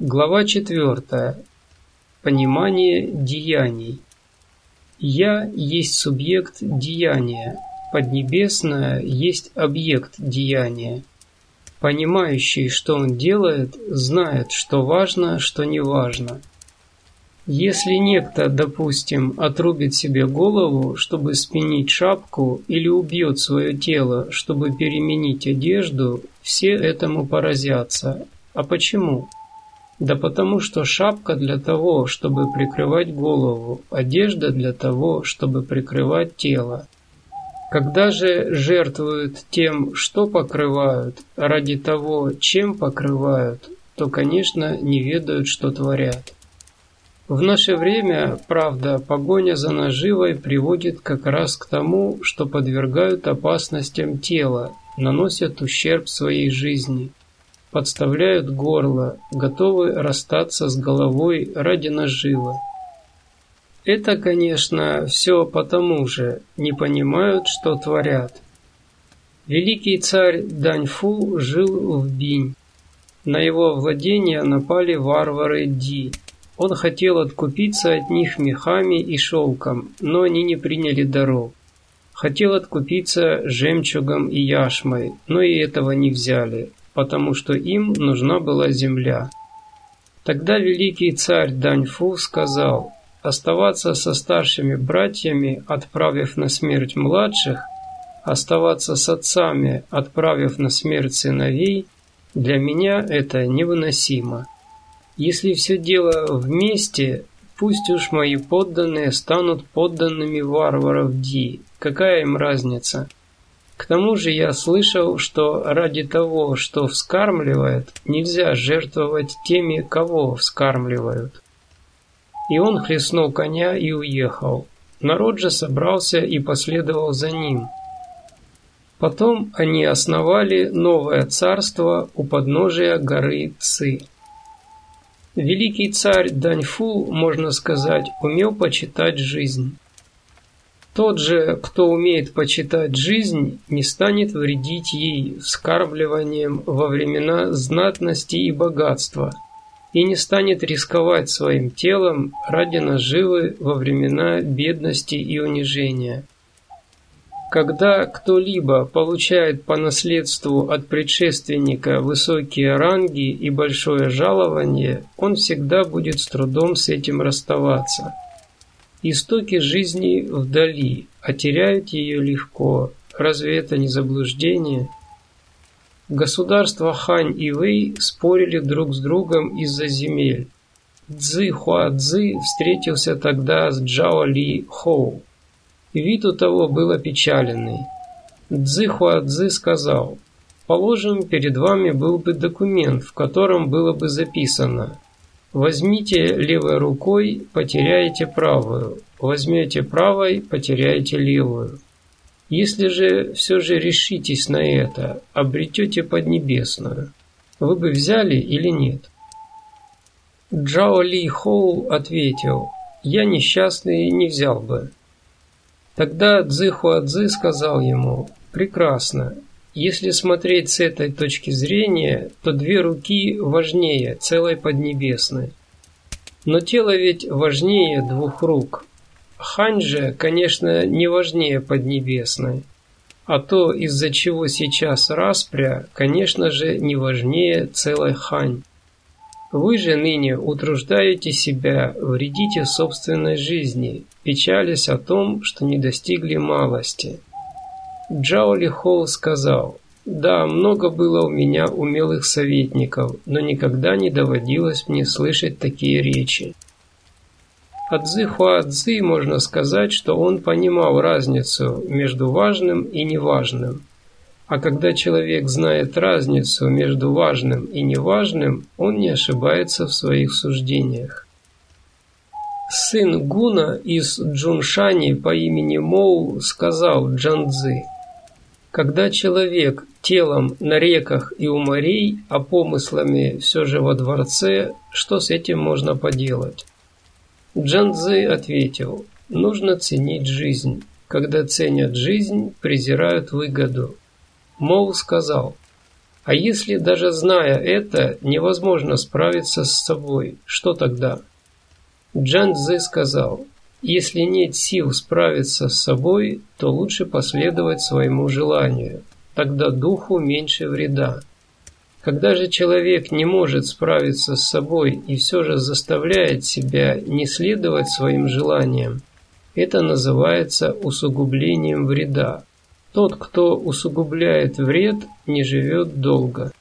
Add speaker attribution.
Speaker 1: Глава 4. Понимание деяний. Я есть субъект деяния, Поднебесное есть объект деяния. Понимающий, что он делает, знает, что важно, что не важно. Если некто, допустим, отрубит себе голову, чтобы сменить шапку, или убьет свое тело, чтобы переменить одежду, все этому поразятся. А почему? Да потому что шапка для того, чтобы прикрывать голову, одежда для того, чтобы прикрывать тело. Когда же жертвуют тем, что покрывают, ради того, чем покрывают, то, конечно, не ведают, что творят. В наше время, правда, погоня за наживой приводит как раз к тому, что подвергают опасностям тело, наносят ущерб своей жизни – подставляют горло, готовы расстаться с головой ради наживы. Это, конечно, все потому же, не понимают, что творят. Великий царь Даньфу жил в Бинь. На его владения напали варвары Ди. Он хотел откупиться от них мехами и шелком, но они не приняли даров. Хотел откупиться жемчугом и яшмой, но и этого не взяли потому что им нужна была земля. Тогда великий царь Даньфу сказал, оставаться со старшими братьями, отправив на смерть младших, оставаться с отцами, отправив на смерть сыновей, для меня это невыносимо. Если все дело вместе, пусть уж мои подданные станут подданными варваров Ди, какая им разница? К тому же я слышал, что ради того, что вскармливает, нельзя жертвовать теми, кого вскармливают. И он хлестнул коня и уехал. Народ же собрался и последовал за ним. Потом они основали новое царство у подножия горы Ци. Великий царь Даньфу, можно сказать, умел почитать жизнь. Тот же, кто умеет почитать жизнь, не станет вредить ей вскармливанием во времена знатности и богатства, и не станет рисковать своим телом ради наживы во времена бедности и унижения. Когда кто-либо получает по наследству от предшественника высокие ранги и большое жалование, он всегда будет с трудом с этим расставаться – Истоки жизни вдали, а теряют ее легко. Разве это не заблуждение? Государства Хань и Вэй спорили друг с другом из-за земель. Цзы Хуа Цзы встретился тогда с Джао Ли Хоу. Вид у того был опечаленный. Цзы Хуа Цзы сказал, «Положим, перед вами был бы документ, в котором было бы записано Возьмите левой рукой, потеряете правую. Возьмете правой, потеряете левую. Если же все же решитесь на это, обретете Поднебесную. Вы бы взяли или нет? Джао Ли Хоу ответил, я несчастный не взял бы. Тогда Цзы Хуадзи сказал ему, прекрасно, если смотреть с этой точки зрения, то две руки важнее целой Поднебесной. Но тело ведь важнее двух рук. Хань же, конечно, не важнее Поднебесной. А то, из-за чего сейчас распря, конечно же, не важнее целой Хань. Вы же ныне утруждаете себя, вредите собственной жизни, печались о том, что не достигли малости – Джаули Холл сказал, «Да, много было у меня умелых советников, но никогда не доводилось мне слышать такие речи». От Цзы Хуа Цзы можно сказать, что он понимал разницу между важным и неважным. А когда человек знает разницу между важным и неважным, он не ошибается в своих суждениях. Сын Гуна из Джуншани по имени Моу сказал Джанцзы – когда человек телом на реках и у морей, а помыслами все же во дворце, что с этим можно поделать? Джанзы ответил, нужно ценить жизнь. Когда ценят жизнь, презирают выгоду. Мол сказал, А если даже зная это, невозможно справиться с собой, что тогда? Джан Цзы сказал, если нет сил справиться с собой, то лучше последовать своему желанию, тогда духу меньше вреда. Когда же человек не может справиться с собой и все же заставляет себя не следовать своим желаниям, это называется усугублением вреда. Тот, кто усугубляет вред, не живет долго.